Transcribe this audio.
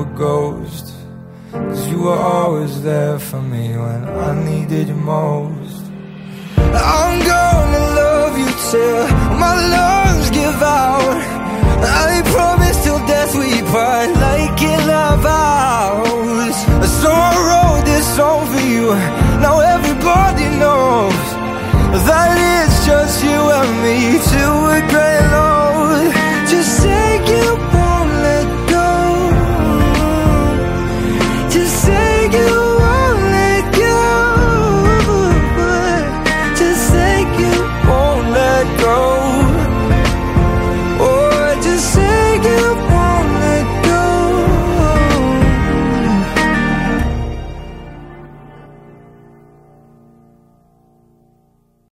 Even when Cause you were always there for me when I needed you most I'm gonna love you till my lungs give out. I promise